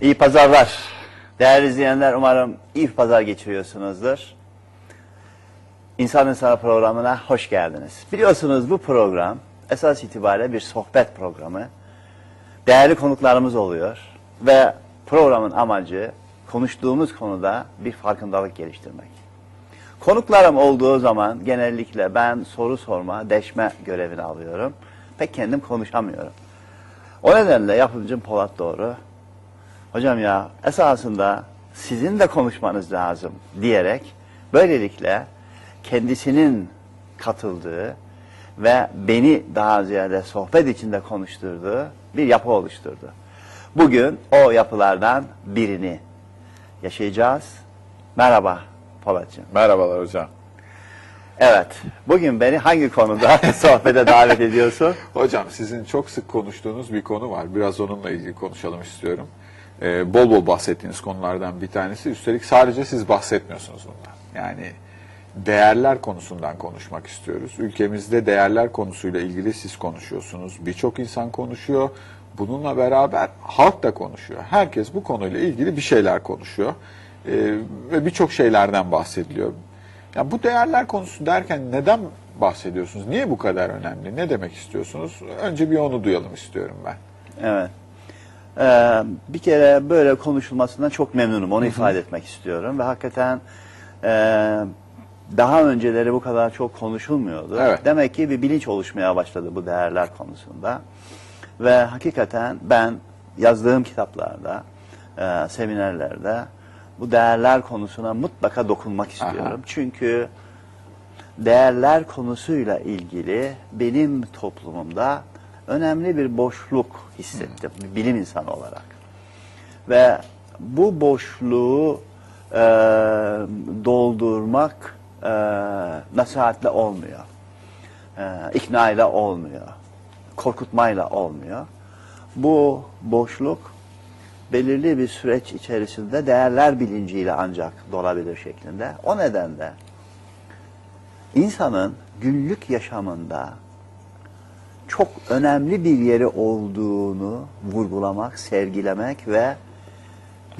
İyi pazarlar. Değerli izleyenler umarım iyi pazar geçiriyorsunuzdur. İnsan İnsana programına hoş geldiniz. Biliyorsunuz bu program esas itibariyle bir sohbet programı. Değerli konuklarımız oluyor ve programın amacı konuştuğumuz konuda bir farkındalık geliştirmek. Konuklarım olduğu zaman genellikle ben soru sorma, deşme görevini alıyorum. Pek kendim konuşamıyorum. O nedenle yapımcım Polat Doğru hocam ya esasında sizin de konuşmanız lazım diyerek böylelikle kendisinin katıldığı ve beni daha ziyade sohbet içinde konuşturduğu bir yapı oluşturdu. Bugün o yapılardan birini yaşayacağız. Merhaba Polatcığım. Merhabalar hocam. Evet, bugün beni hangi konuda sohbete davet ediyorsun? Hocam sizin çok sık konuştuğunuz bir konu var. Biraz onunla ilgili konuşalım istiyorum. Ee, bol bol bahsettiğiniz konulardan bir tanesi. Üstelik sadece siz bahsetmiyorsunuz bundan. Yani değerler konusundan konuşmak istiyoruz. Ülkemizde değerler konusuyla ilgili siz konuşuyorsunuz. Birçok insan konuşuyor. Bununla beraber halk da konuşuyor. Herkes bu konuyla ilgili bir şeyler konuşuyor. Ee, ve birçok şeylerden bahsediliyor. Ya bu değerler konusu derken neden bahsediyorsunuz? Niye bu kadar önemli? Ne demek istiyorsunuz? Önce bir onu duyalım istiyorum ben. Evet. Ee, bir kere böyle konuşulmasından çok memnunum. Onu ifade etmek istiyorum. Ve hakikaten e, daha önceleri bu kadar çok konuşulmuyordu. Evet. Demek ki bir bilinç oluşmaya başladı bu değerler konusunda. Ve hakikaten ben yazdığım kitaplarda, e, seminerlerde bu değerler konusuna mutlaka dokunmak istiyorum. Aha. Çünkü değerler konusuyla ilgili benim toplumumda önemli bir boşluk hissettim bir bilim insanı olarak. Ve bu boşluğu e, doldurmak e, nasihatle olmuyor. E, ikna ile olmuyor. Korkutmayla olmuyor. Bu boşluk belirli bir süreç içerisinde değerler bilinciyle ancak dolabilir şeklinde. O nedenle insanın günlük yaşamında çok önemli bir yeri olduğunu vurgulamak, sergilemek ve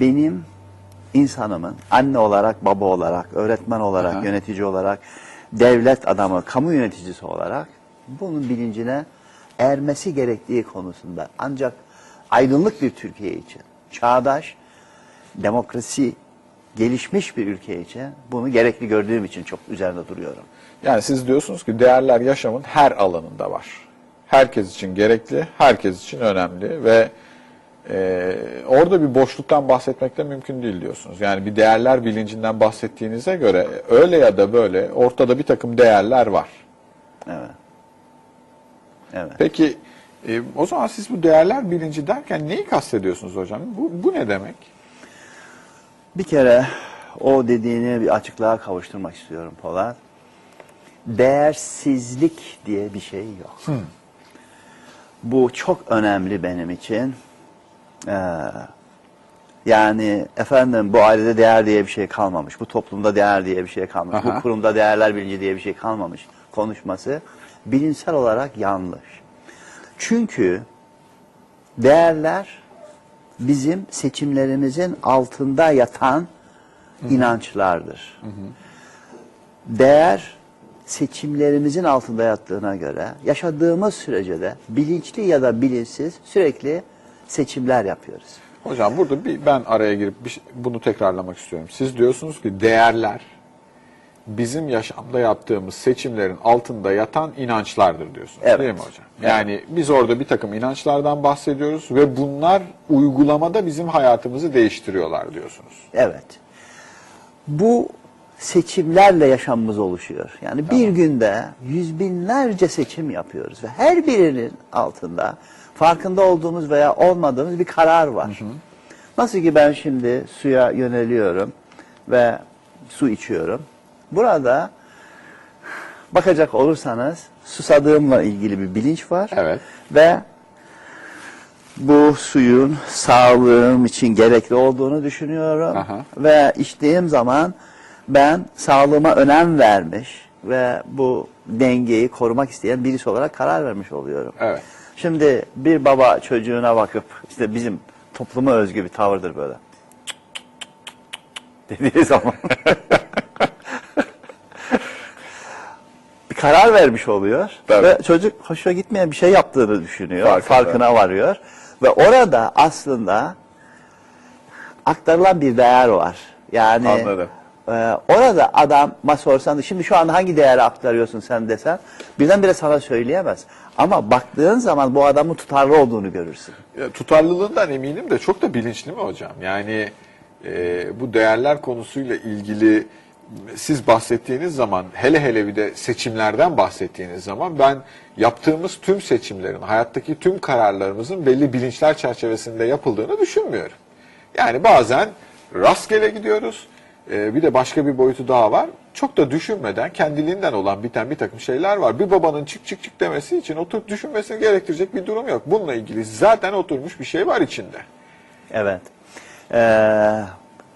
benim insanımın anne olarak, baba olarak, öğretmen olarak, Aha. yönetici olarak, devlet adamı, kamu yöneticisi olarak bunun bilincine ermesi gerektiği konusunda ancak aydınlık bir Türkiye için, çağdaş, demokrasi gelişmiş bir ülke için bunu gerekli gördüğüm için çok üzerinde duruyorum. Yani siz diyorsunuz ki değerler yaşamın her alanında var. Herkes için gerekli, herkes için önemli ve e, orada bir boşluktan bahsetmek de mümkün değil diyorsunuz. Yani bir değerler bilincinden bahsettiğinize göre öyle ya da böyle ortada bir takım değerler var. Evet. Evet. Peki e, o zaman siz bu değerler bilinci derken neyi kastediyorsunuz hocam? Bu, bu ne demek? Bir kere o dediğini bir açıklığa kavuşturmak istiyorum Polat. Değersizlik diye bir şey yok. Bu çok önemli benim için. Ee, yani efendim bu ailede değer diye bir şey kalmamış. Bu toplumda değer diye bir şey kalmamış. Aha. Bu kurumda değerler bilinci diye bir şey kalmamış. Konuşması bilimsel olarak yanlış. Çünkü değerler bizim seçimlerimizin altında yatan inançlardır. Değer seçimlerimizin altında yattığına göre yaşadığımız sürece de bilinçli ya da bilinçsiz sürekli seçimler yapıyoruz. Hocam burada bir ben araya girip bir şey- bunu tekrarlamak istiyorum. Siz diyorsunuz ki değerler bizim yaşamda yaptığımız seçimlerin altında yatan inançlardır diyorsunuz. Evet. Değil mi hocam? Yani biz orada bir takım inançlardan bahsediyoruz ve bunlar uygulamada bizim hayatımızı değiştiriyorlar diyorsunuz. Evet. Bu seçimlerle yaşamımız oluşuyor. Yani bir günde yüz binlerce seçim yapıyoruz ve her birinin altında farkında olduğumuz veya olmadığımız bir karar var. Nasıl ki ben şimdi suya yöneliyorum ve su içiyorum. Burada bakacak olursanız susadığımla ilgili bir bilinç var. Evet. Ve bu suyun sağlığım için gerekli olduğunu düşünüyorum. Aha. Ve içtiğim zaman ben sağlığıma önem vermiş ve bu dengeyi korumak isteyen birisi olarak karar vermiş oluyorum. Evet. Şimdi bir baba çocuğuna bakıp işte bizim topluma özgü bir tavırdır böyle. dediği zaman bir karar vermiş oluyor Tabii. ve çocuk hoşuna gitmeyen bir şey yaptığını düşünüyor. Farkında. Farkına varıyor ve orada aslında aktarılan bir değer var. Yani Anladım. e, orada adama sorsan şimdi şu anda hangi değeri aktarıyorsun sen desen birdenbire sana söyleyemez. Ama baktığın zaman bu adamın tutarlı olduğunu görürsün. Ya, tutarlılığından eminim de çok da bilinçli mi hocam? Yani e, bu değerler konusuyla ilgili siz bahsettiğiniz zaman hele hele bir de seçimlerden bahsettiğiniz zaman ben yaptığımız tüm seçimlerin, hayattaki tüm kararlarımızın belli bilinçler çerçevesinde yapıldığını düşünmüyorum. Yani bazen rastgele gidiyoruz. E, bir de başka bir boyutu daha var. Çok da düşünmeden kendiliğinden olan biten bir takım şeyler var. Bir babanın çık çık çık demesi için oturup düşünmesini gerektirecek bir durum yok. Bununla ilgili zaten oturmuş bir şey var içinde. Evet. Ee,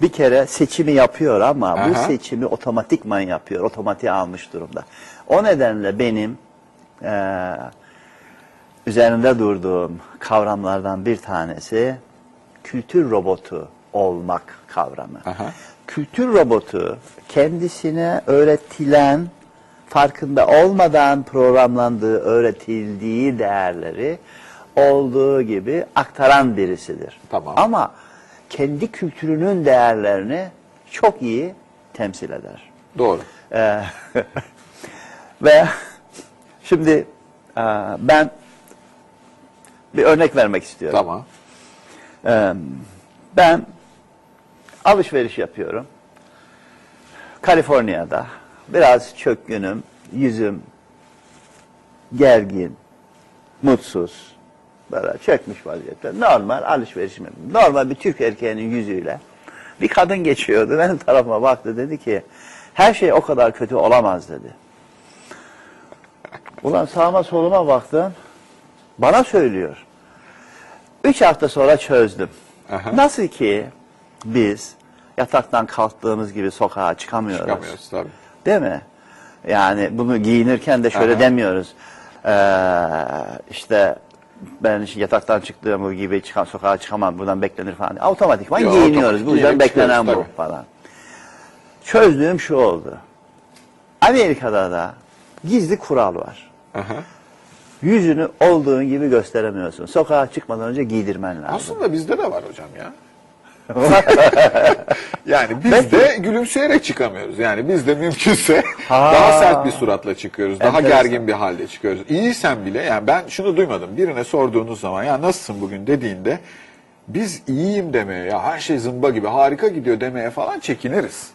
bir kere seçimi yapıyor ama bu Aha. seçimi otomatikman yapıyor. Otomatiğe almış durumda. O nedenle benim ee, üzerinde durduğum kavramlardan bir tanesi kültür robotu olmak kavramı. Aha. Kültür robotu kendisine öğretilen farkında olmadan programlandığı, öğretildiği değerleri olduğu gibi aktaran birisidir. Tamam. Ama kendi kültürünün değerlerini çok iyi temsil eder. Doğru. Ee, ve şimdi e, ben bir örnek vermek istiyorum. Tamam. Ee, ben alışveriş yapıyorum. Kaliforniya'da biraz çökkünüm, yüzüm gergin, mutsuz, böyle çökmüş vaziyette. Normal alışverişim. Normal bir Türk erkeğinin yüzüyle bir kadın geçiyordu. Benim tarafıma baktı dedi ki her şey o kadar kötü olamaz dedi. Ulan sağıma soluma baktım. Bana söylüyor. Üç hafta sonra çözdüm. Aha. Nasıl ki biz yataktan kalktığımız gibi sokağa çıkamıyoruz. Çıkamıyoruz tabii. Değil mi? Yani bunu giyinirken de şöyle Aha. demiyoruz. Ee, işte ben yataktan çıktığım gibi çıkan sokağa çıkamam buradan beklenir falan. Otomatikman Yo, giyiniyoruz. Bu yüzden beklenen bu tabii. falan. Çözdüğüm şu oldu. Amerika'da da gizli kural var. Aha. Yüzünü olduğun gibi gösteremiyorsun. Sokağa çıkmadan önce giydirmen lazım. Aslında bizde de var hocam ya. yani biz de gülümseyerek çıkamıyoruz. Yani biz de mümkünse Ha. daha sert bir suratla çıkıyoruz. Daha Enteresan. gergin bir halde çıkıyoruz. İyiysen bile yani ben şunu duymadım. Birine sorduğunuz zaman ya nasılsın bugün dediğinde biz iyiyim demeye ya her şey zımba gibi harika gidiyor demeye falan çekiniriz.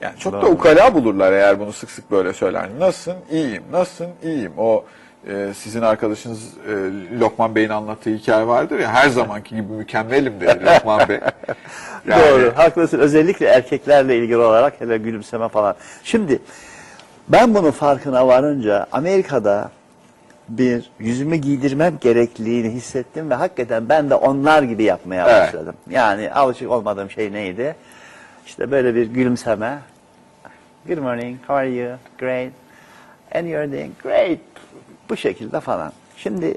Yani çok da Doğru. ukala bulurlar eğer bunu sık sık böyle söyler. Nasılsın? İyiyim. Nasılsın? İyiyim. O e, sizin arkadaşınız e, Lokman Bey'in anlattığı hikaye vardır ya her zamanki gibi mükemmelim dedi Lokman Bey. Yani- Doğru, haklısın. Özellikle erkeklerle ilgili olarak hele gülümseme falan. Şimdi ben bunun farkına varınca Amerika'da bir yüzümü giydirmem gerekliliğini hissettim ve hakikaten ben de onlar gibi yapmaya Evet. başladım. Yani alışık olmadığım şey neydi? İşte böyle bir gülümseme. Good morning, how are you? Great. And you're doing great. Bu şekilde falan. Şimdi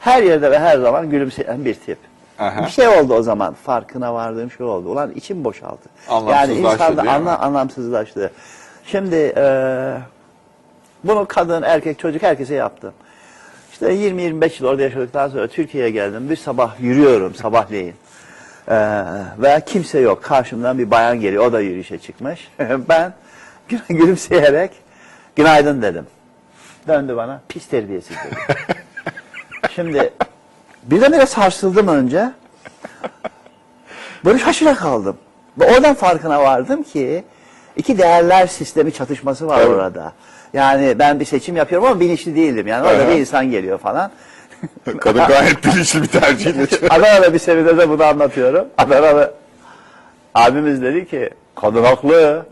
her yerde ve her zaman gülümseyen bir tip. Aha. Bir şey oldu o zaman. Farkına vardığım şey oldu. Ulan içim boşaldı. Yani Anlamsızlaştı insan da değil mi? anla, anlamsızlaştı. Şimdi eee bunu kadın, erkek, çocuk herkese yaptım. İşte 20-25 yıl orada yaşadıktan sonra Türkiye'ye geldim. Bir sabah yürüyorum sabahleyin. Ee, ve kimse yok. Karşımdan bir bayan geliyor. O da yürüyüşe çıkmış. ben gü- gülümseyerek günaydın dedim. Döndü bana pis terbiyesiz dedi. Şimdi birdenbire sarsıldım önce. Böyle şaşıra kaldım. Ve oradan farkına vardım ki iki değerler sistemi çatışması var Evet. orada. Yani ben bir seçim yapıyorum ama bilinçli değildim. Yani orada bir insan geliyor falan. Kadın gayet bilinçli bir çıktı. Adana'da bir seminerde bunu anlatıyorum. Adana'da abimiz dedi ki kadın haklı.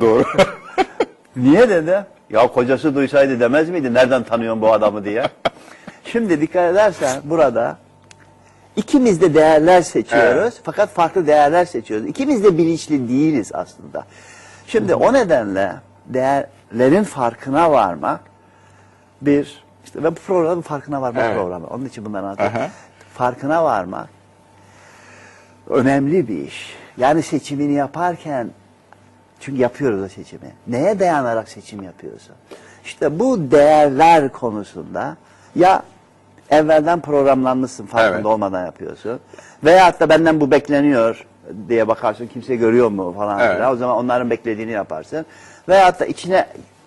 Doğru. Niye dedi? Ya kocası duysaydı demez miydi? Nereden tanıyorsun bu adamı diye. Şimdi dikkat edersen burada İkimiz de değerler seçiyoruz fakat farklı değerler seçiyoruz. İkimiz de bilinçli değiliz aslında. Şimdi o nedenle değerlerin farkına varmak bir işte ve bu programın farkına varmak Evet. programı. Onun için bunları anlatıyorum. Farkına varmak önemli bir iş. Yani seçimini yaparken çünkü yapıyoruz o seçimi. Neye dayanarak seçim yapıyorsun? İşte bu değerler konusunda ya evvelden programlanmışsın farkında Evet. olmadan yapıyorsun. Veyahut da benden bu bekleniyor diye bakarsın kimse görüyor mu falan Evet. filan. O zaman onların beklediğini yaparsın. Veyahut da içine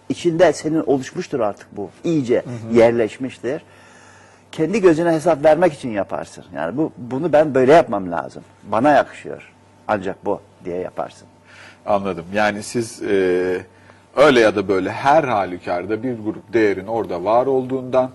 içinde senin oluşmuştur artık bu. iyice yerleşmiştir. Kendi gözüne hesap vermek için yaparsın. Yani bu bunu ben böyle yapmam lazım. Bana yakışıyor. Ancak bu diye yaparsın. Anladım. Yani siz e, öyle ya da böyle her halükarda bir grup değerin orada var olduğundan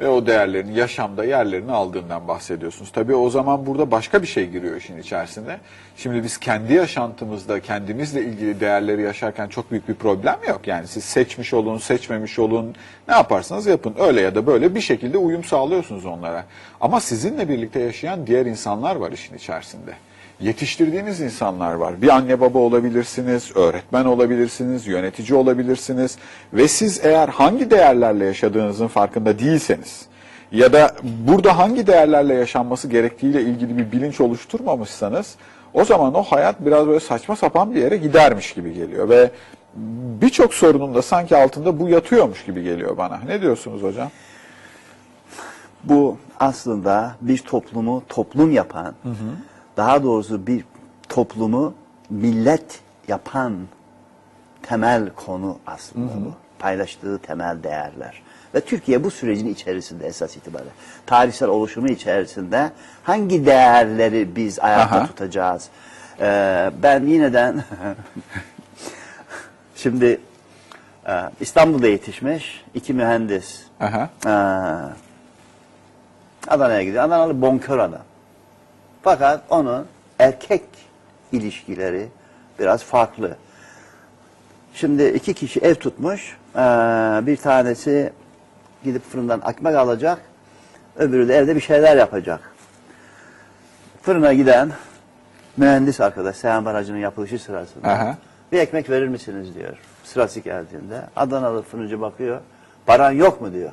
ve o değerlerin yaşamda yerlerini aldığından bahsediyorsunuz. Tabii o zaman burada başka bir şey giriyor işin içerisinde. Şimdi biz kendi yaşantımızda kendimizle ilgili değerleri yaşarken çok büyük bir problem yok. Yani siz seçmiş olun, seçmemiş olun, ne yaparsanız yapın. Öyle ya da böyle bir şekilde uyum sağlıyorsunuz onlara. Ama sizinle birlikte yaşayan diğer insanlar var işin içerisinde yetiştirdiğiniz insanlar var. Bir anne baba olabilirsiniz, öğretmen olabilirsiniz, yönetici olabilirsiniz ve siz eğer hangi değerlerle yaşadığınızın farkında değilseniz ya da burada hangi değerlerle yaşanması gerektiğiyle ilgili bir bilinç oluşturmamışsanız o zaman o hayat biraz böyle saçma sapan bir yere gidermiş gibi geliyor ve birçok sorunun da sanki altında bu yatıyormuş gibi geliyor bana. Ne diyorsunuz hocam? Bu aslında bir toplumu toplum yapan, daha doğrusu bir toplumu millet yapan temel konu aslında bu. Paylaştığı temel değerler. Ve Türkiye bu sürecin içerisinde esas itibariyle. Tarihsel oluşumu içerisinde hangi değerleri biz ayakta Aha. tutacağız? Ee, ben yineden şimdi e, İstanbul'da yetişmiş iki mühendis. Aha. Ee, Adana'ya gidiyor. Adanalı bonkör adam. Fakat onun erkek ilişkileri biraz farklı. Şimdi iki kişi ev tutmuş. Ee, bir tanesi gidip fırından ekmek alacak. Öbürü de evde bir şeyler yapacak. Fırına giden mühendis arkadaş Seyhan Barajı'nın yapılışı sırasında Aha. bir ekmek verir misiniz diyor. Sırası geldiğinde Adanalı fırıncı bakıyor. Paran yok mu diyor.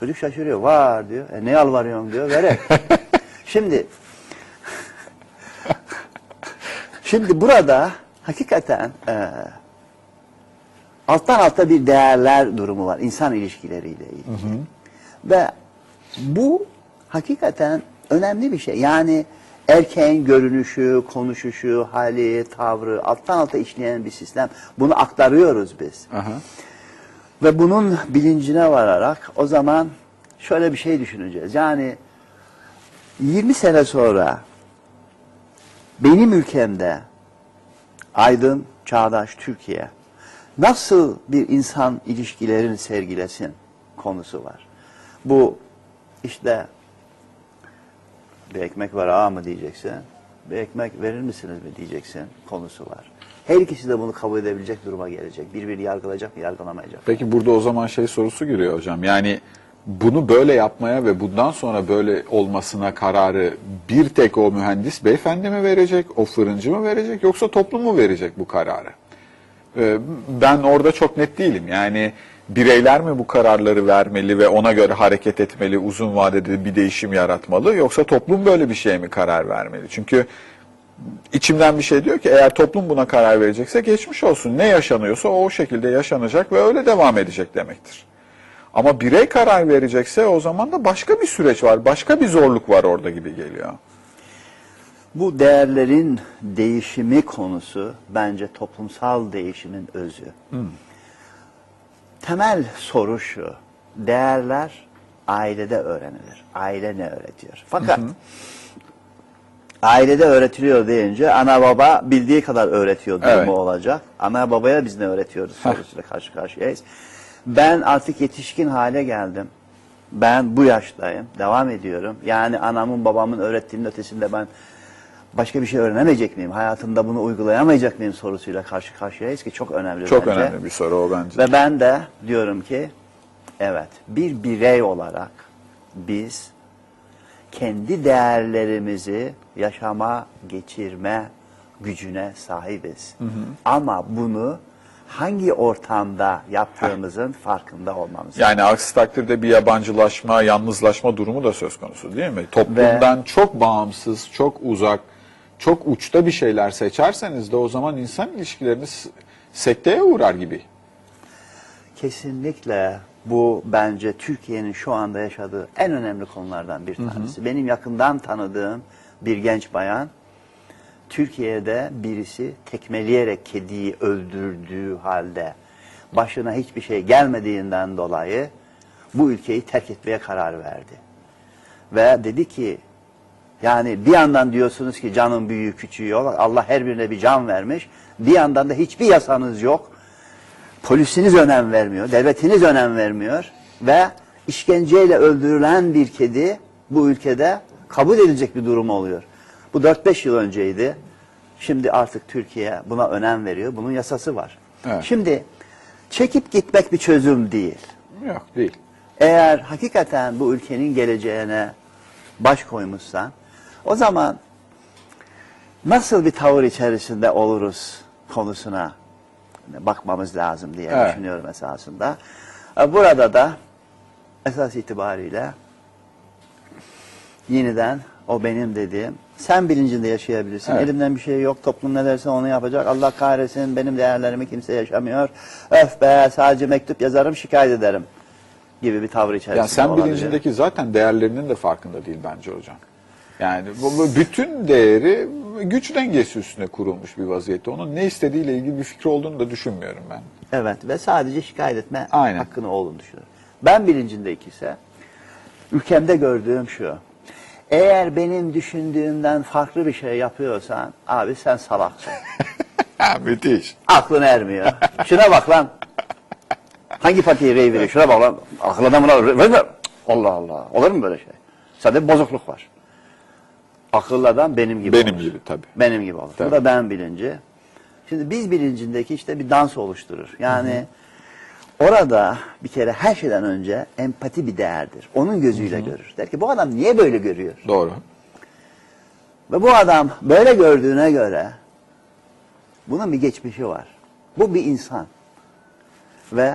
Çocuk şaşırıyor. Var diyor. E ne yalvarıyorsun diyor. Verek. Şimdi Şimdi burada hakikaten e, alttan alta bir değerler durumu var. insan ilişkileriyle ilgili. Ve bu hakikaten önemli bir şey. Yani erkeğin görünüşü, konuşuşu, hali, tavrı alttan alta işleyen bir sistem. Bunu aktarıyoruz biz. Aha. Ve bunun bilincine vararak o zaman şöyle bir şey düşüneceğiz. Yani 20 sene sonra benim ülkemde aydın, çağdaş Türkiye nasıl bir insan ilişkilerini sergilesin konusu var. Bu işte bir ekmek var ağa mı diyeceksin, bir ekmek verir misiniz mi diyeceksin konusu var. Her ikisi de bunu kabul edebilecek duruma gelecek. Birbirini yargılayacak mı, yargılamayacak mı? Peki burada o zaman şey sorusu giriyor hocam. Yani bunu böyle yapmaya ve bundan sonra böyle olmasına kararı bir tek o mühendis beyefendi mi verecek, o fırıncı mı verecek yoksa toplum mu verecek bu kararı? Ee, Ben orada çok net değilim. Yani bireyler mi bu kararları vermeli ve ona göre hareket etmeli, uzun vadede bir değişim yaratmalı yoksa toplum böyle bir şeye mi karar vermeli? Çünkü içimden bir şey diyor ki eğer toplum buna karar verecekse geçmiş olsun. Ne yaşanıyorsa o, o şekilde yaşanacak ve öyle devam edecek demektir. Ama birey karar verecekse o zaman da başka bir süreç var, başka bir zorluk var orada gibi geliyor. Bu değerlerin değişimi konusu bence toplumsal değişimin özü. Temel soru şu, değerler ailede öğrenilir. Aile ne öğretiyor? Fakat ailede öğretiliyor deyince ana baba bildiği kadar öğretiyor durumu Evet. olacak. Ana babaya biz ne öğretiyoruz sorusuyla karşı karşıyayız. Ben artık yetişkin hale geldim. Ben bu yaştayım. Devam ediyorum. Yani anamın babamın öğrettiğinin ötesinde ben başka bir şey öğrenemeyecek miyim? Hayatımda bunu uygulayamayacak mıyım sorusuyla karşı karşıyayız ki çok önemli Çok bence. önemli bir soru o bence. Ve ben de diyorum ki evet bir birey olarak biz kendi değerlerimizi yaşama, geçirme gücüne sahibiz. Ama bunu hangi ortamda yaptığımızın farkında olmamız Yani aksi takdirde bir yabancılaşma, yalnızlaşma durumu da söz konusu değil mi? Toplumdan çok bağımsız, çok uzak, çok uçta bir şeyler seçerseniz de o zaman insan ilişkileriniz sekteye uğrar gibi. Kesinlikle bu bence Türkiye'nin şu anda yaşadığı en önemli konulardan bir tanesi. Benim yakından tanıdığım bir genç bayan Türkiye'de birisi tekmeleyerek kediyi öldürdüğü halde başına hiçbir şey gelmediğinden dolayı bu ülkeyi terk etmeye karar verdi. Ve dedi ki yani bir yandan diyorsunuz ki canın büyüğü küçüğü yok. Allah her birine bir can vermiş. Bir yandan da hiçbir yasanız yok. Polisiniz önem vermiyor, devletiniz önem vermiyor ve işkenceyle öldürülen bir kedi bu ülkede kabul edilecek bir durum oluyor. Bu 4-5 yıl önceydi. Şimdi artık Türkiye buna önem veriyor. Bunun yasası var. Evet. Şimdi çekip gitmek bir çözüm değil. Yok değil. Eğer hakikaten bu ülkenin geleceğine baş koymuşsan o zaman nasıl bir tavır içerisinde oluruz konusuna bakmamız lazım diye Evet. düşünüyorum esasında. E, Burada da esas itibariyle yeniden o benim dediğim sen bilincinde yaşayabilirsin. Evet. Elimden bir şey yok. Toplum ne derse onu yapacak. Allah kahretsin benim değerlerimi kimse yaşamıyor. Öf be sadece mektup yazarım şikayet ederim gibi bir tavır içerisinde Ya sen olabilir. bilincindeki zaten değerlerinin de farkında değil bence hocam. Yani bu, bütün değeri güç dengesi üstüne kurulmuş bir vaziyette. Onun ne istediğiyle ilgili bir fikri olduğunu da düşünmüyorum ben. Evet ve sadece şikayet etme Aynen. hakkını olduğunu düşünüyorum. Ben bilincindeki ise ülkemde gördüğüm şu. Eğer benim düşündüğümden farklı bir şey yapıyorsan abi sen salaksın. Müthiş. Aklın ermiyor. Şuna bak lan. Hangi partiye rey veriyor? Şuna bak lan. Akıl adamına ver. Allah Allah. Olur mu böyle şey? Bir bozukluk var. Akıllı adam benim gibi Benim olur. gibi tabii. Benim gibi olur. Tabii. Bu da ben bilinci. Şimdi biz bilincindeki işte bir dans oluşturur. Yani orada bir kere her şeyden önce empati bir değerdir. Onun gözüyle görür. Der ki bu adam niye böyle görüyor? Doğru. Ve bu adam böyle gördüğüne göre bunun bir geçmişi var. Bu bir insan. Ve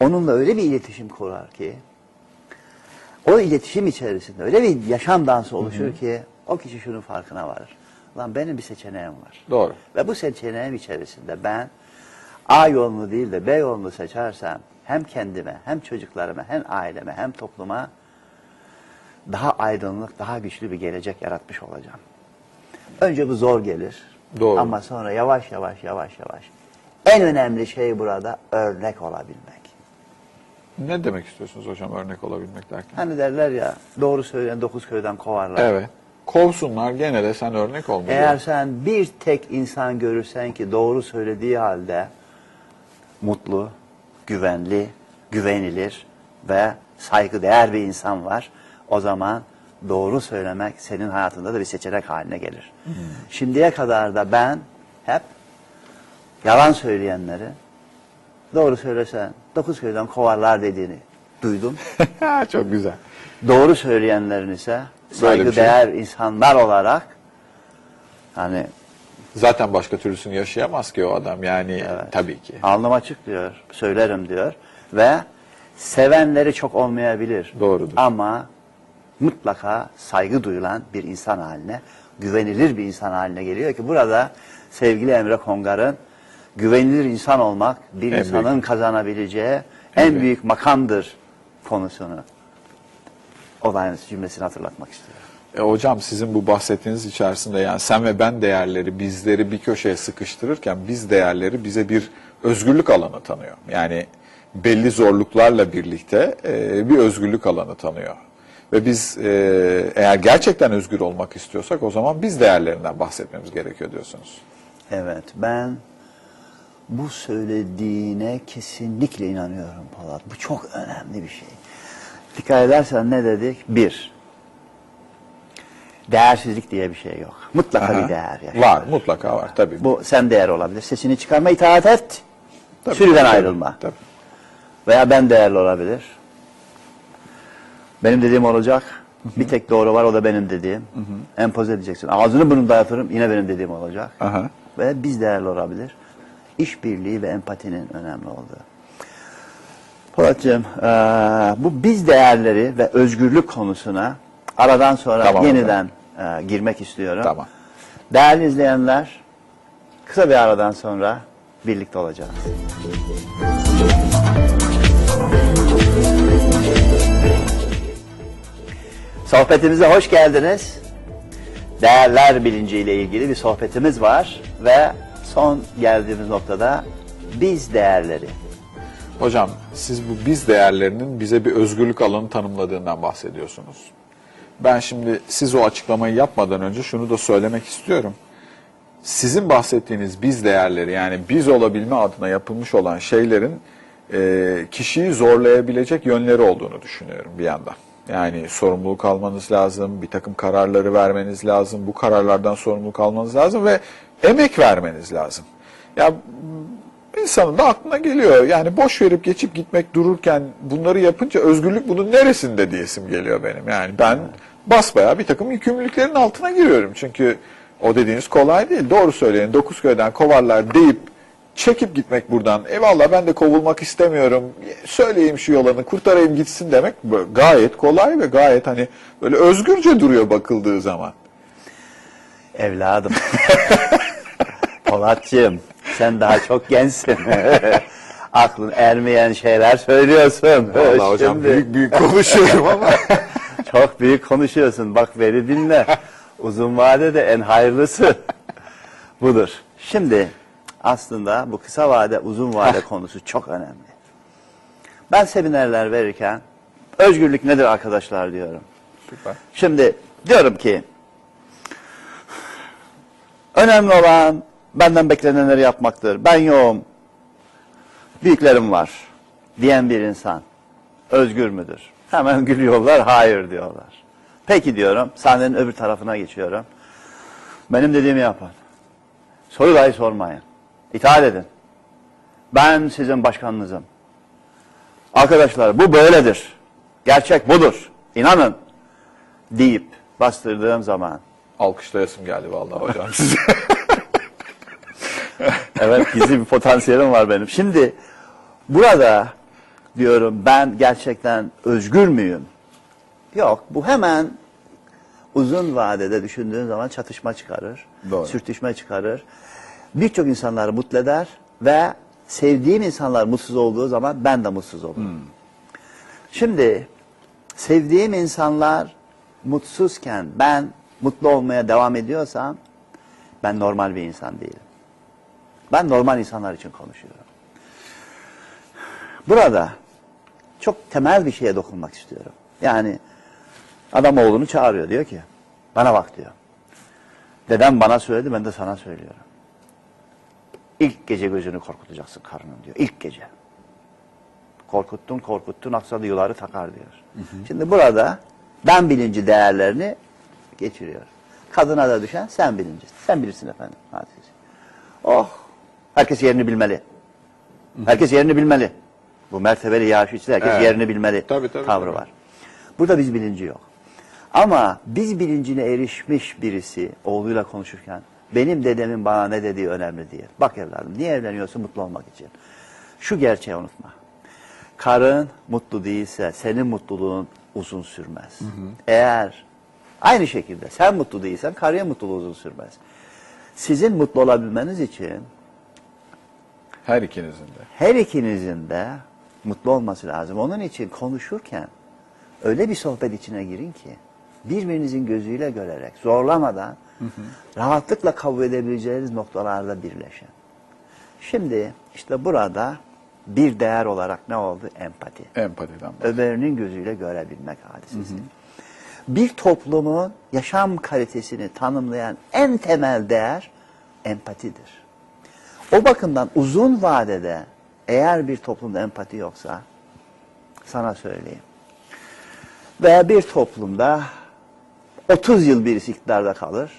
onunla öyle bir iletişim kurar ki o iletişim içerisinde öyle bir yaşam dansı oluşur ki o kişi şunun farkına varır. Lan benim bir seçeneğim var. Doğru. Ve bu seçeneğim içerisinde ben A yolunu değil de B yolunu seçersem hem kendime hem çocuklarıma hem aileme hem topluma daha aydınlık, daha güçlü bir gelecek yaratmış olacağım. Önce bu zor gelir. Doğru. Ama sonra yavaş yavaş yavaş yavaş. En önemli şey burada örnek olabilmek. Ne demek istiyorsunuz hocam örnek olabilmek derken? Hani derler ya doğru söyleyen dokuz köyden kovarlar. Evet. Kovsunlar gene de sen örnek ol. Eğer sen bir tek insan görürsen ki doğru söylediği halde mutlu, güvenli, güvenilir ve saygıdeğer bir insan var. O zaman doğru söylemek senin hayatında da bir seçenek haline gelir. Şimdiye kadar da ben hep yalan söyleyenleri doğru söylesen dokuz köyden kovarlar dediğini duydum. Çok güzel. doğru söyleyenlerin ise şey. saygıdeğer insanlar olarak hani Zaten başka türlüsünü yaşayamaz ki o adam. Yani tabii ki. alnım açık diyor, söylerim diyor ve sevenleri çok olmayabilir. Doğrudur. Ama mutlaka saygı duyulan bir insan haline, güvenilir bir insan haline geliyor ki burada sevgili Emre Kongar'ın güvenilir insan olmak bir En insanın büyük. kazanabileceği en büyük. büyük makamdır konusunu olayın cümlesini hatırlatmak istiyorum. E, hocam sizin bu bahsettiğiniz içerisinde yani sen ve ben değerleri bizleri bir köşeye sıkıştırırken biz değerleri bize bir özgürlük alanı tanıyor. Yani belli zorluklarla birlikte e, bir özgürlük alanı tanıyor. Ve biz e, eğer gerçekten özgür olmak istiyorsak o zaman biz değerlerinden bahsetmemiz gerekiyor diyorsunuz. Evet, ben bu söylediğine kesinlikle inanıyorum Polat. Bu çok önemli bir şey. Dikkat edersen ne dedik? Bir, değersizlik diye bir şey yok. Mutlaka Aha. bir değer yaşanır. Var, mutlaka var tabii. Bu sen değer olabilir. Sesini çıkarma, itaat et. Tabii, Sürüden tabii, ayrılma. Tabii. Veya ben değerli olabilir. Benim dediğim olacak. Bir tek doğru var o da benim dediğim. Empoze edeceksin. Ağzını burnunu dayatırım yine benim dediğim olacak. Aha. Ve biz değerli olabilir. İşbirliği ve empatinin önemli olduğu. Polatcığım, eee, bu biz değerleri ve özgürlük konusuna aradan sonra Tamam yeniden eee, girmek istiyorum. Tamam. Değerli izleyenler, kısa bir aradan sonra birlikte olacağız. Sohbetimize hoş geldiniz. Değerler bilinciyle ilgili bir sohbetimiz var ve son geldiğimiz noktada biz değerleri. Hocam siz bu biz değerlerinin bize bir özgürlük alanı tanımladığından bahsediyorsunuz. Ben şimdi siz o açıklamayı yapmadan önce şunu da söylemek istiyorum. Sizin bahsettiğiniz biz değerleri yani biz olabilme adına yapılmış olan şeylerin e, kişiyi zorlayabilecek yönleri olduğunu düşünüyorum bir yandan. Yani sorumluluk almanız lazım, bir takım kararları vermeniz lazım, bu kararlardan sorumluluk almanız lazım ve emek vermeniz lazım. Ya İnsanın da aklına geliyor. Yani boş verip geçip gitmek dururken bunları yapınca özgürlük bunun neresinde diyesim geliyor benim. Yani ben basbayağı bir takım yükümlülüklerin altına giriyorum. Çünkü o dediğiniz kolay değil. Doğru söyleyin. Dokuzköy'den kovarlar deyip çekip gitmek buradan. Eyvallah ben de kovulmak istemiyorum. Söyleyeyim şu yalanı kurtarayım gitsin demek gayet kolay ve gayet hani böyle özgürce duruyor bakıldığı zaman. Evladım. Polatcığım sen daha çok gençsin. Aklın ermeyen şeyler söylüyorsun. Vallahi hocam Şimdi büyük büyük konuşuyorum ama. Çok büyük konuşuyorsun. Bak beni dinle. Uzun vadede en hayırlısı budur. Şimdi aslında bu kısa vade uzun vade konusu çok önemli. Ben seminerler verirken özgürlük nedir arkadaşlar diyorum. Süper. Şimdi diyorum ki önemli olan benden beklenenleri yapmaktır. Ben yoğum. Büyüklerim var diyen bir insan özgür müdür? Hemen gülüyorlar, hayır diyorlar. Peki diyorum, sahnenin öbür tarafına geçiyorum. Benim dediğimi yapın. Soru dahi sormayın. İtaat edin. Ben sizin başkanınızım. Arkadaşlar bu böyledir. Gerçek budur. İnanın deyip bastırdığım zaman Alkışlayasım geldi vallahi hocam size. evet gizli bir potansiyelim var benim. Şimdi burada diyorum ben gerçekten özgür müyüm? Yok bu hemen uzun vadede düşündüğün zaman çatışma çıkarır. Doğru. Sürtüşme çıkarır. Birçok insanları mutlu eder ve sevdiğim insanlar mutsuz olduğu zaman ben de mutsuz olurum. Şimdi sevdiğim insanlar mutsuzken ben mutlu olmaya devam ediyorsam ben normal bir insan değilim. Ben normal insanlar için konuşuyorum. Burada çok temel bir şeye dokunmak istiyorum. Yani adam oğlunu çağırıyor diyor ki bana bak diyor. Dedem bana söyledi ben de sana söylüyorum. İlk gece gözünü korkutacaksın karının diyor. İlk gece. Korkuttun korkuttun aksadı yuları takar diyor. Şimdi burada ben bilinci değerlerini geçiriyor. Kadına da düşen sen bilinci. Sen bilirsin efendim. Hadi. Oh. Herkes yerini bilmeli. Herkes yerini bilmeli. Bu mertebeli içinde herkes Evet. yerini bilmeli Tabii, tabii, tavrı tabii. var. Burada biz bilinci yok. Ama biz bilincine erişmiş birisi oğluyla konuşurken benim dedemin bana ne dediği önemli değil. Bak evladım niye evleniyorsun mutlu olmak için. Şu gerçeği unutma. Karın mutlu değilse senin mutluluğun uzun sürmez. Eğer aynı şekilde sen mutlu değilsen karıya mutluluğu uzun sürmez. Sizin mutlu olabilmeniz için Her ikinizin de. her ikinizin de mutlu olması lazım. Onun için konuşurken öyle bir sohbet içine girin ki birbirinizin gözüyle görerek zorlamadan rahatlıkla kabul edebileceğiniz noktalarda birleşin. Şimdi işte burada bir değer olarak ne oldu? Empati. Empatiden bahsediyorsunuz. Öbürünün gözüyle görebilmek hadisesi. Bir toplumun yaşam kalitesini tanımlayan en temel değer empatidir. O bakımdan uzun vadede eğer bir toplumda empati yoksa sana söyleyeyim. Veya bir toplumda 30 yıl birisi iktidarda kalır.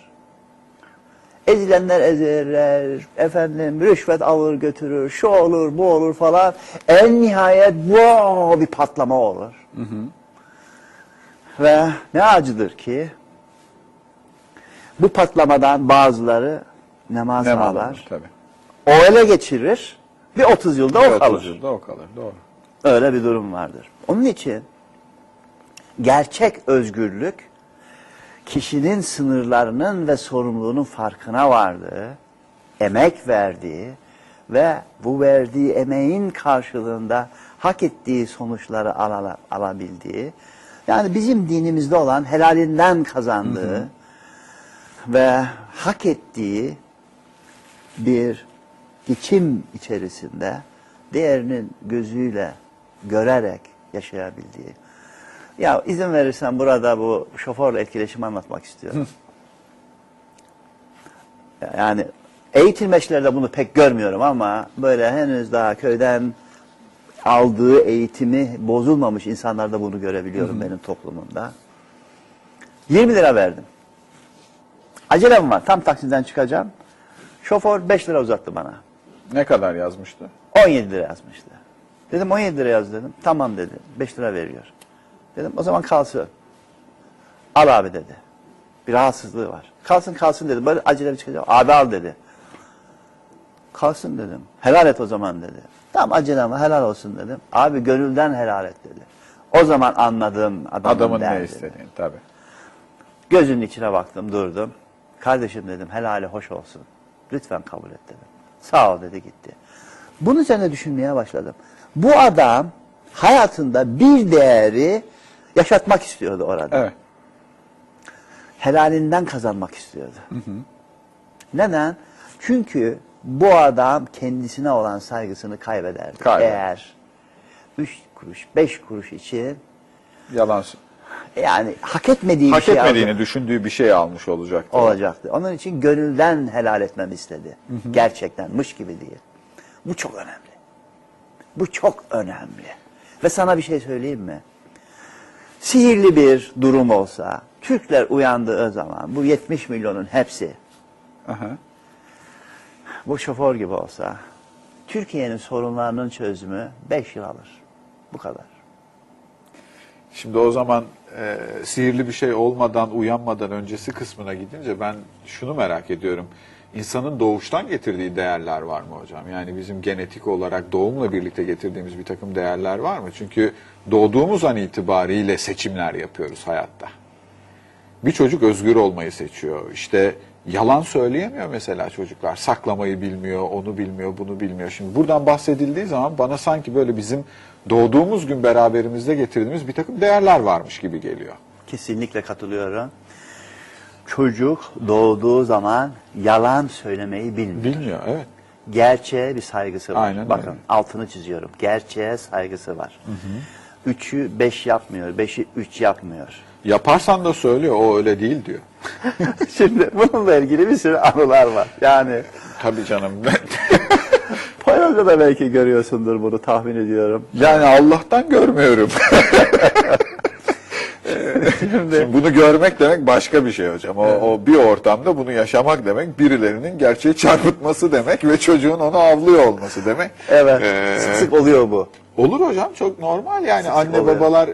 Ezilenler ezilir, efendim rüşvet alır götürür, şu olur bu olur falan. En nihayet wow, bir patlama olur. Ve ne acıdır ki bu patlamadan bazıları namaz Ne ağlar. tabii. O ele geçirir. Bir 30 yılda o Bir otuz kalır. yılda o kalır. Doğru. Öyle bir durum vardır. Onun için gerçek özgürlük kişinin sınırlarının ve sorumluluğunun farkına vardığı, emek verdiği ve bu verdiği emeğin karşılığında hak ettiği sonuçları ala- alabildiği, yani bizim dinimizde olan helalinden kazandığı ve hak ettiği bir içim içerisinde diğerinin gözüyle görerek yaşayabildiği. Ya izin verirsen burada bu şoförle etkileşimi anlatmak istiyorum. yani eğitilmeçlerde bunu pek görmüyorum ama böyle henüz daha köyden aldığı eğitimi bozulmamış insanlarda bunu görebiliyorum benim toplumumda. 20 lira verdim. Acelem var. Tam taksiden çıkacağım. Şoför 5 lira uzattı bana. Ne kadar yazmıştı? 17 lira yazmıştı. Dedim 17 lira yaz dedim. Tamam dedi. 5 lira veriyor. Dedim o zaman kalsın. Al abi dedi. Bir rahatsızlığı var. Kalsın kalsın dedi. Böyle acele bir çıkacağım. Abi al dedi. Kalsın dedim. Helal et o zaman dedi. Tamam acelem var helal olsun dedim. Abi gönülden helal et dedi. O zaman anladım adamın, Adamın ne istediğini tabii. Gözünün içine baktım, durdum. Kardeşim dedim, helali hoş olsun. Lütfen kabul et dedim. Sağ ol dedi gitti. Bunun üzerine düşünmeye başladım. Bu adam hayatında bir değeri yaşatmak istiyordu orada. Evet. Helalinden kazanmak istiyordu. Neden? Çünkü bu adam kendisine olan saygısını kaybederdi. Kaybeder. Eğer üç kuruş, beş kuruş için Yalan yani hak etmediği hak bir şey aldı. etmediğini düşündüğü bir şey almış olacaktı. olacaktı. Onun için gönülden helal etmemi istedi. Gerçekten mış gibi değil. Bu çok önemli. Bu çok önemli. Ve sana bir şey söyleyeyim mi? Sihirli bir durum olsa, Türkler uyandığı zaman bu 70 milyonun hepsi Aha. bu şoför gibi olsa Türkiye'nin sorunlarının çözümü 5 yıl alır. Bu kadar. Şimdi o zaman e, sihirli bir şey olmadan, uyanmadan öncesi kısmına gidince ben şunu merak ediyorum. İnsanın doğuştan getirdiği değerler var mı hocam? Yani bizim genetik olarak doğumla birlikte getirdiğimiz bir takım değerler var mı? Çünkü doğduğumuz an itibariyle seçimler yapıyoruz hayatta. Bir çocuk özgür olmayı seçiyor. İşte yalan söyleyemiyor mesela çocuklar. Saklamayı bilmiyor, onu bilmiyor, bunu bilmiyor. Şimdi buradan bahsedildiği zaman bana sanki böyle bizim doğduğumuz gün beraberimizde getirdiğimiz bir takım değerler varmış gibi geliyor. Kesinlikle katılıyorum. Çocuk doğduğu zaman yalan söylemeyi bilmiyor. Bilmiyor, evet. Gerçeğe bir saygısı var. Aynen Bakın öyle. altını çiziyorum. Gerçeğe saygısı var. Üçü beş yapmıyor. Beşi üç yapmıyor. Yaparsan da söylüyor, o öyle değil diyor. Şimdi bununla ilgili bir sürü anılar var. Yani Tabii canım. Poyraz'da da belki görüyorsundur bunu tahmin ediyorum. yani Allah'tan görmüyorum. Şimdi bunu görmek demek başka bir şey hocam. O, o bir ortamda bunu yaşamak demek birilerinin gerçeği çarpıtması demek ve çocuğun onu avlıyor olması demek. Evet. Ee, Sık sık oluyor bu. Olur hocam çok normal yani Sık anne oluyor. babalar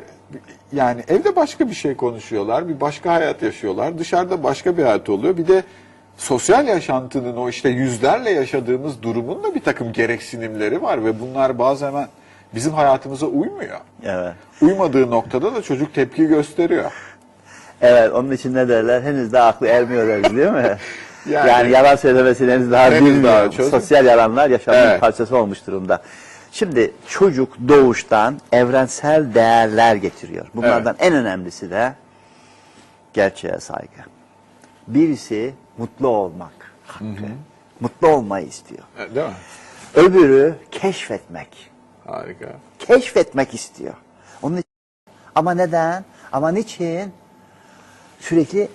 yani evde başka bir şey konuşuyorlar, bir başka hayat yaşıyorlar, dışarıda başka bir hayat oluyor. Bir de sosyal yaşantının o işte yüzlerle yaşadığımız durumun da bir takım gereksinimleri var ve bunlar bazen bizim hayatımıza uymuyor. Evet. Uymadığı noktada da çocuk tepki gösteriyor. Evet onun için ne derler? Henüz daha aklı ermiyor deriz değil mi? Yani- yani, yalan söylemesini henüz daha Henüz bilmiyor. daha Sosyal yalanlar yaşamın Evet. parçası olmuş durumda. Şimdi çocuk doğuştan evrensel değerler getiriyor. Bunlardan en önemlisi de gerçeğe saygı. Birisi mutlu olmak hakkı. Mutlu olmayı istiyor. E, Değil mi? Öbürü keşfetmek. Harika. keşfetmek istiyor. Onun için, ama neden? Ama niçin? Sürekli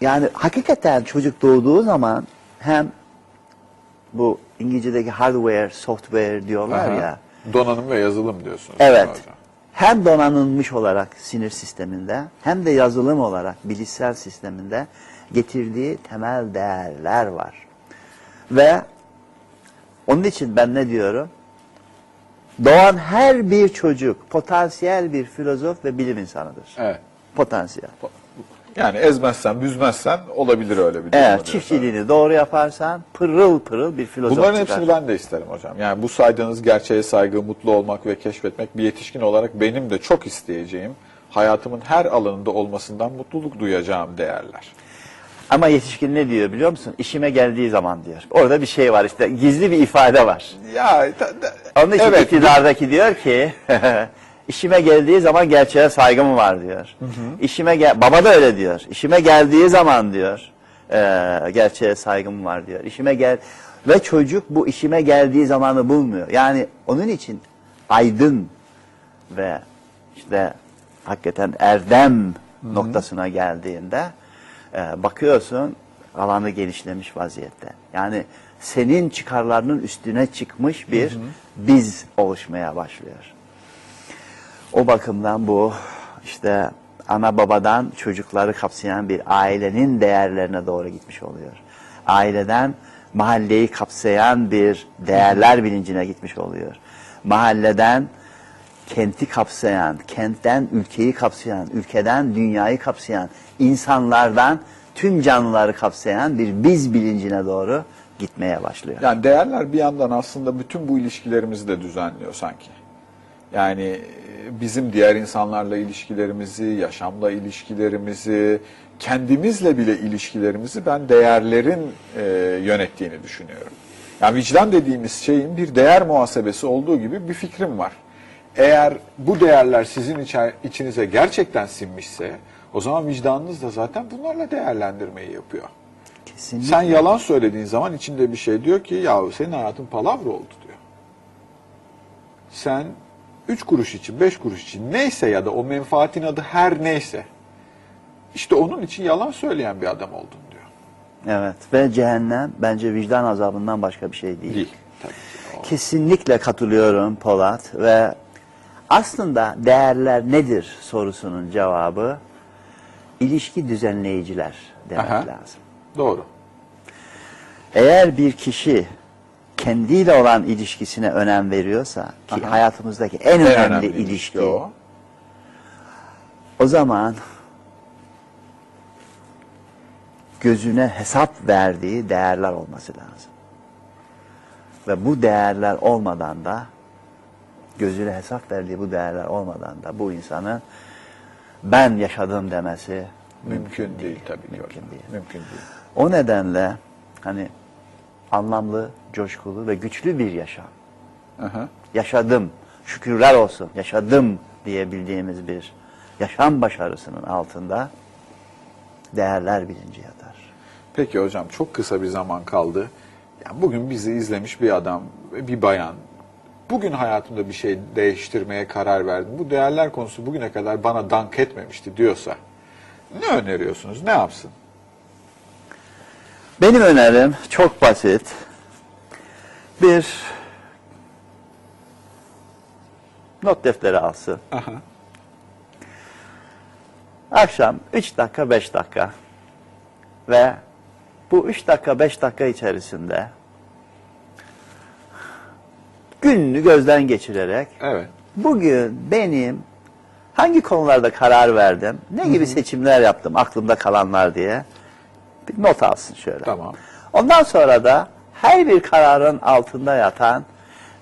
yani hakikaten çocuk doğduğu zaman hem bu İngilizce'deki hardware, software diyorlar Aha. ya. Donanım ve yazılım diyorsunuz. Evet. hocam. Hem donanılmış olarak sinir sisteminde hem de yazılım olarak bilişsel sisteminde getirdiği temel değerler var. Ve onun için ben ne diyorum? Doğan her bir çocuk potansiyel bir filozof ve bilim insanıdır. Evet. Potansiyel. Yani ezmezsen, büzmezsen olabilir öyle bir durum. Eğer çiftçiliğini doğru yaparsan pırıl pırıl bir filozof Bunların çıkar. hepsini ben de isterim hocam. Yani bu saydığınız gerçeğe saygı, mutlu olmak ve keşfetmek bir yetişkin olarak benim de çok isteyeceğim, hayatımın her alanında olmasından mutluluk duyacağım değerler. Ama yetişkin ne diyor biliyor musun? İşime geldiği zaman diyor. Orada bir şey var işte gizli bir ifade var. Ya da- da- Onun için evet, iktidardaki diyor ki işime geldiği zaman gerçeğe saygım var diyor. İşime gel baba da öyle diyor. İşime geldiği zaman diyor eee, gerçeğe saygım var diyor. İşime gel ve çocuk bu işime geldiği zamanı bulmuyor. Yani onun için aydın ve işte hakikaten erdem noktasına geldiğinde e, bakıyorsun alanı genişlemiş vaziyette. Yani senin çıkarlarının üstüne çıkmış bir biz oluşmaya başlıyor. O bakımdan bu işte ana babadan çocukları kapsayan bir ailenin değerlerine doğru gitmiş oluyor. Aileden mahalleyi kapsayan bir değerler bilincine gitmiş oluyor. Mahalleden kenti kapsayan, kentten ülkeyi kapsayan, ülkeden dünyayı kapsayan, insanlardan tüm canlıları kapsayan bir biz bilincine doğru gitmeye başlıyor. Yani değerler bir yandan aslında bütün bu ilişkilerimizi de düzenliyor sanki. Yani e, bizim diğer insanlarla ilişkilerimizi, yaşamla ilişkilerimizi, kendimizle bile ilişkilerimizi ben değerlerin e, yönettiğini düşünüyorum. Yani vicdan dediğimiz şeyin bir değer muhasebesi olduğu gibi bir fikrim var. Eğer bu değerler sizin içer- içinize gerçekten sinmişse o zaman vicdanınız da zaten bunlarla değerlendirmeyi yapıyor. Kesinlikle. Sen yalan söylediğin zaman içinde bir şey diyor ki ya senin hayatın palavra oldu diyor. Sen üç kuruş için, beş kuruş için neyse ya da o menfaatin adı her neyse işte onun için yalan söyleyen bir adam oldun diyor. Evet ve cehennem bence vicdan azabından başka bir şey değil. Değil. Tabii Kesinlikle katılıyorum Polat ve aslında değerler nedir sorusunun cevabı ilişki düzenleyiciler demek Aha. lazım. Doğru. Eğer bir kişi kendiyle olan ilişkisine önem veriyorsa ki Aha. hayatımızdaki en, En önemli, ilişki ilişki o. o. zaman gözüne hesap verdiği değerler olması lazım. Ve bu değerler olmadan da gözüne hesap verdiği bu değerler olmadan da bu insanın ben yaşadım demesi Mümkün değil tabii ki Mümkün hocam. değil. Mümkün değil. O nedenle hani anlamlı, coşkulu ve güçlü bir yaşam. Aha. Yaşadım, şükürler olsun, yaşadım diyebildiğimiz bir yaşam başarısının altında değerler bilinci yatar. Peki hocam çok kısa bir zaman kaldı. Yani bugün bizi izlemiş bir adam, bir bayan. Bugün hayatımda bir şey değiştirmeye karar verdim. Bu değerler konusu bugüne kadar bana dank etmemişti diyorsa ne öneriyorsunuz? Ne yapsın? Benim önerim çok basit. Bir not defteri alsın. Aha. Akşam 3 dakika 5 dakika ve bu 3 dakika 5 dakika içerisinde gününü gözden geçirerek Evet. bugün benim hangi konularda karar verdim, ne gibi seçimler yaptım aklımda kalanlar diye bir not alsın şöyle. Tamam. Ondan sonra da her bir kararın altında yatan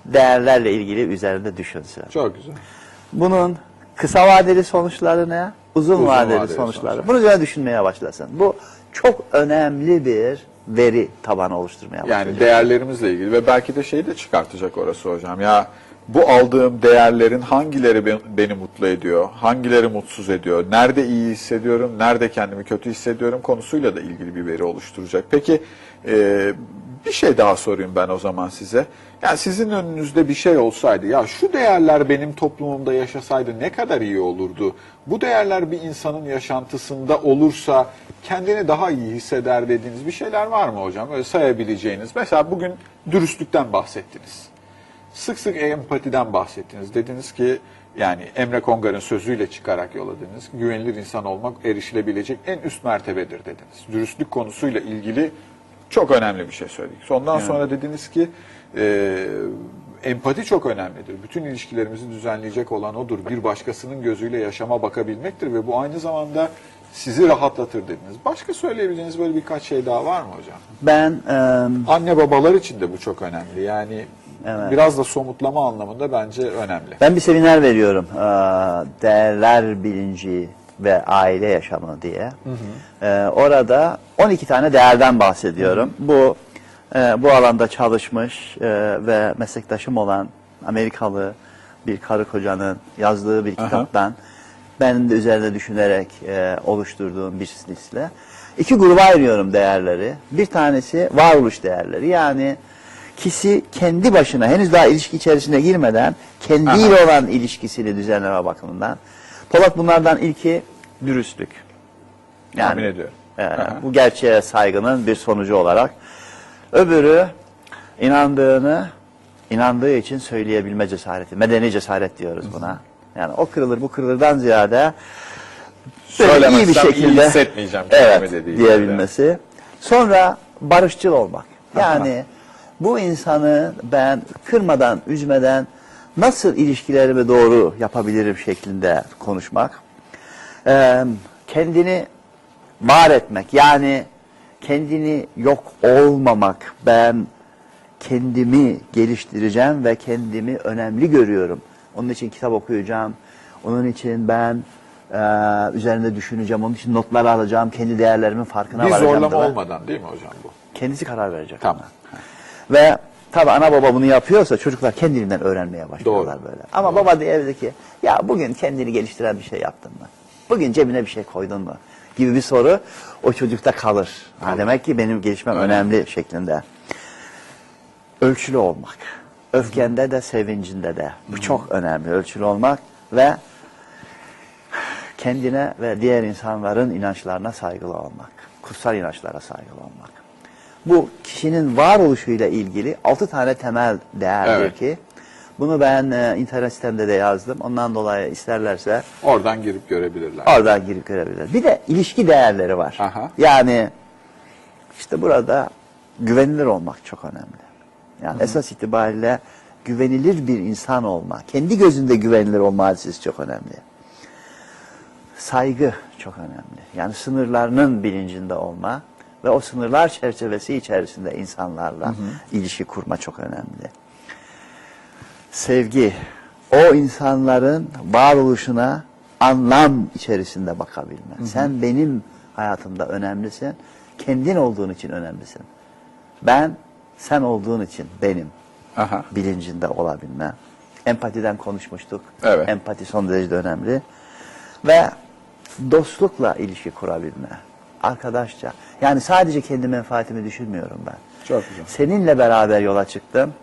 değerlerle ilgili üzerinde düşünsün. Çok güzel. Bunun kısa vadeli sonuçları ne? Uzun, Uzun vadeli, vadeli sonuçları. sonuçları. Bunu üzerine düşünmeye başlasın. Bu çok önemli bir veri tabanı oluşturmaya başlayacak. Yani değerlerimizle ilgili ve belki de şeyi de çıkartacak orası hocam. Ya bu aldığım değerlerin hangileri be- beni mutlu ediyor, hangileri mutsuz ediyor, nerede iyi hissediyorum, nerede kendimi kötü hissediyorum konusuyla da ilgili bir veri oluşturacak. Peki e, bir şey daha sorayım ben o zaman size. Yani sizin önünüzde bir şey olsaydı, ya şu değerler benim toplumumda yaşasaydı ne kadar iyi olurdu. Bu değerler bir insanın yaşantısında olursa kendini daha iyi hisseder dediğiniz bir şeyler var mı hocam? Öyle sayabileceğiniz. Mesela bugün dürüstlükten bahsettiniz. Sık sık empatiden bahsettiniz. Dediniz ki yani Emre Kongar'ın sözüyle çıkarak yolladınız. Güvenilir insan olmak erişilebilecek en üst mertebedir dediniz. Dürüstlük konusuyla ilgili çok önemli bir şey söyledik. Ondan sonra dediniz ki e, empati çok önemlidir. Bütün ilişkilerimizi düzenleyecek olan odur. Bir başkasının gözüyle yaşama bakabilmektir ve bu aynı zamanda sizi rahatlatır dediniz. Başka söyleyebileceğiniz böyle birkaç şey daha var mı hocam? Ben e, Anne babalar için de bu çok önemli. Yani Evet. biraz da somutlama anlamında bence önemli. Ben bir seminer veriyorum. Ee, Değerler bilinci ve aile yaşamı diye. Ee, orada 12 tane değerden bahsediyorum. Bu e, bu alanda çalışmış e, ve meslektaşım olan Amerikalı bir karı kocanın yazdığı bir kitaptan ben de üzerine düşünerek e, oluşturduğum bir liste. İki gruba ayırıyorum değerleri. Bir tanesi varoluş değerleri. Yani kişi kendi başına henüz daha ilişki içerisine girmeden kendiyle olan ilişkisini düzenleme bakımından. Polat bunlardan ilki dürüstlük. Tahmin ediyorum. e, Aha. bu gerçeğe saygının bir sonucu olarak. Öbürü inandığını inandığı için söyleyebilme cesareti. Medeni cesaret diyoruz buna. Yani o kırılır bu kırılırdan ziyade böyle iyi bir Söylemezsem iyi şekilde hissetmeyeceğim evet, diyebilmesi. Sonra barışçıl olmak. Yani bu insanı ben kırmadan, üzmeden nasıl ilişkilerimi doğru yapabilirim şeklinde konuşmak. Ee, kendini var etmek. Yani kendini yok olmamak. Ben kendimi geliştireceğim ve kendimi önemli görüyorum. Onun için kitap okuyacağım. Onun için ben e, üzerinde düşüneceğim. Onun için notlar alacağım. Kendi değerlerimin farkına Bir varacağım. zorlama da. olmadan değil mi hocam bu? Kendisi karar verecek. Tamam. ona. Ve tabi ana baba bunu yapıyorsa çocuklar kendiliğinden öğrenmeye başlıyorlar Doğru. böyle. Ama baba diyebilir ki ya bugün kendini geliştiren bir şey yaptın mı? Bugün cebine bir şey koydun mu? Gibi bir soru o çocukta kalır. Ha, demek ki benim gelişmem önemli şeklinde. Ölçülü olmak. Öfkende de sevincinde de. Bu çok önemli. Ölçülü olmak ve kendine ve diğer insanların inançlarına saygılı olmak. Kutsal inançlara saygılı olmak. Bu kişinin varoluşuyla ilgili altı tane temel değerdir Evet. ki bunu ben e, internet sitemde de yazdım. Ondan dolayı isterlerse Oradan girip görebilirler. oradan girip görebilirler. Bir de ilişki değerleri var. Aha. Yani işte burada güvenilir olmak çok önemli. Yani esas itibariyle güvenilir bir insan olma, kendi gözünde güvenilir olma hadisesi çok önemli. Saygı çok önemli. Yani sınırlarının bilincinde olma ve o sınırlar çerçevesi içerisinde insanlarla ilişki kurma çok önemli. Sevgi, o insanların varoluşuna anlam içerisinde bakabilme. Sen benim hayatımda önemlisin, kendin olduğun için önemlisin. Ben sen olduğun için benim Aha. bilincinde olabilme. Empatiden konuşmuştuk. Evet. Empati son derece önemli. Ve dostlukla ilişki kurabilme. Arkadaşça. Yani sadece kendi menfaatimi düşünmüyorum ben. Çok güzel. Seninle beraber yola çıktım.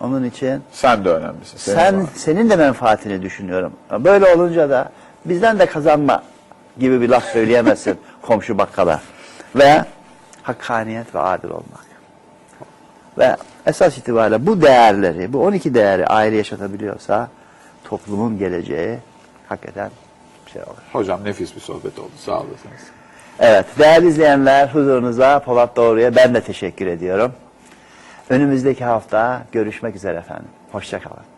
Onun için Sen de önemlisin. Senin sen var. senin de menfaatini düşünüyorum. Böyle olunca da bizden de kazanma gibi bir laf söyleyemezsin komşu bakkala. Ve hakkaniyet ve adil olmak. Ve esas itibariyle bu değerleri, bu 12 değeri aile yaşatabiliyorsa toplumun geleceği hakikaten bir şey olur. Hocam nefis bir sohbet oldu. Sağ olasınız. Evet, değerli izleyenler huzurunuza Polat Doğru'ya ben de teşekkür ediyorum. Önümüzdeki hafta görüşmek üzere efendim. Hoşçakalın.